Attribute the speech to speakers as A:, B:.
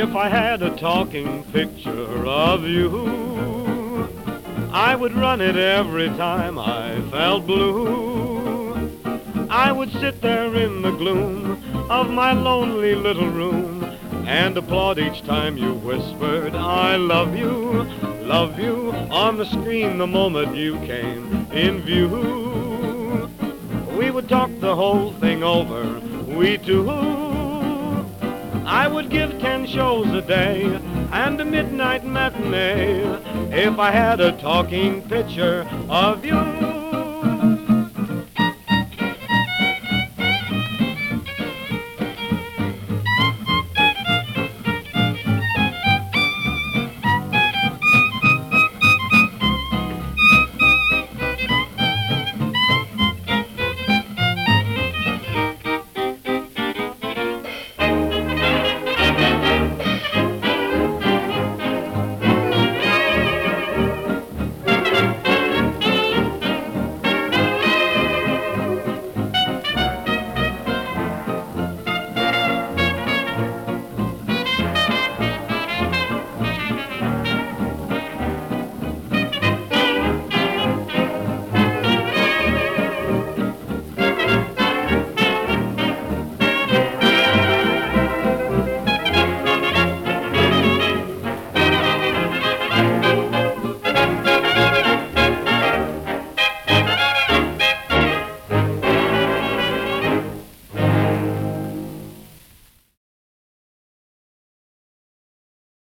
A: If I had a talking picture of you, I would run it every time I felt blue. I would sit there in the gloom of my lonely little room and applaud each time you whispered, I love you, love you, on the screen the moment you came in view. We would talk the whole thing over, we two. I would give ten shows a day and a midnight matinee if I had a talking picture of you.